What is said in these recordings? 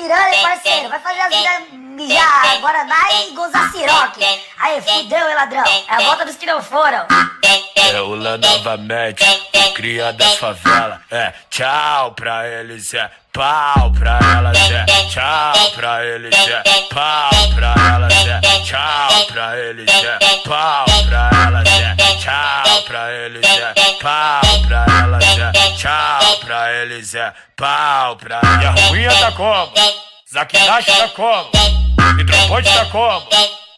Piranha, parceiro, vai fazer as vidas mijar Guaraná e gozar siroque. Aí, fudeu, hein, ladrão? É a volta dos que não foram. É o Lã novamente, o cria das favelas. É, tchau pra eles, é pau pra elas, é tchau pra eles, é pau pra elas, é tchau pra eles, é pau pra elas, é tchau pra eles, é pau pra elas, é pra eles, é pau pra elas. E a ruinha tá como? Zaquinash tá como? Hidroponte tá como?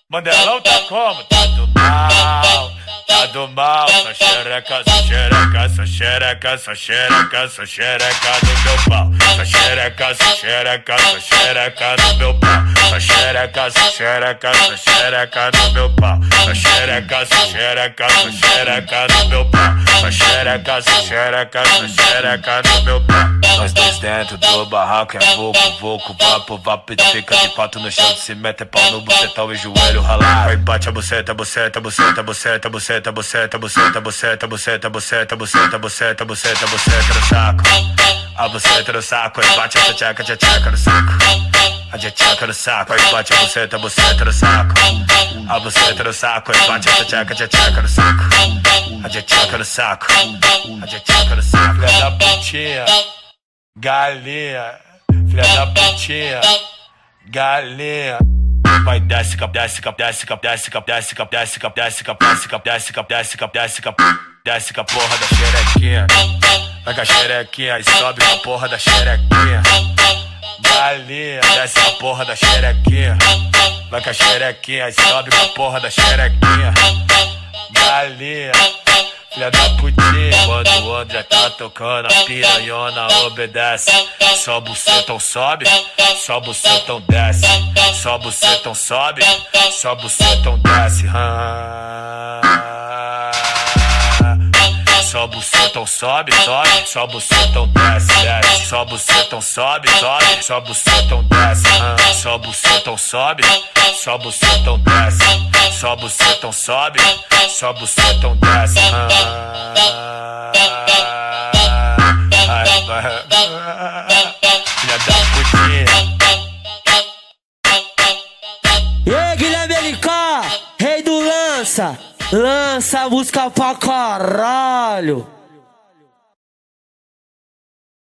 Mandelão tá como? Tá do mal tá do mal, só xereca, só xereca, só xereca, só xereca, só xereca no meu pau. Só xereca, só xereca, só xereca no meu pau. Xereca, só xereca, só xereca no meu pau. Só xereca, só xereca, só xereca no meu pau. Só xereca, só xereca, só xereca no meu pau. Nós dois dentro do barraco é voco, voco, vapo, vapo, fica de quatro no chão cimento, é pau no bucetão e joelho ralar. Aí bate a buceta, buceta, buceta, buceta, buceta, buceta, buceta, buceta, buceta, buceta, buceta, buceta, buceta, buceta no saco. A buceta no saco, aí bate a tcheca, tcheca no saco. A tcheca no saco, aí bate a buceta, buceta no saco. A buceta no saco, aí bate a tcheca, tcheca no saco. A tcheca no saco. A tcheca no saco. Filha da putinha, galinha. Filha da putinha, galinha. Vai desce, cap, desce, cap, desce, cap, desce, cap, desce, cap, desce, cap, desce, cap, desce, cap, desce, cap, desce, cap, desce, cap, desce a porra da xerequinha. Vai com a xerequinha e sobe com a porra da xerequinha. Galinha, desce a porra da xerequinha. Vai com a xerequinha sobe com a porra da xerequinha. Galinha. Filha da putinha, quando o André tá tocando, a piranhona obedece. Só bucetão sobe, só bucetão desce. Só bucetão sobe, só bucetão desce. Só bucetão sobe, sobe, só bucetão desce, desce. Só bucetão sobe, sobe, só bucetão desce. Só bucetão sobe, só bucetão desce. Só bucetão sobe, só bucetão desce. Filha da putinha. E aí, Guilherme LK, rei do lança, lança a música pra caralho.